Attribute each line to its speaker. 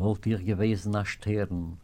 Speaker 1: wollt ihr gewesen a Stern,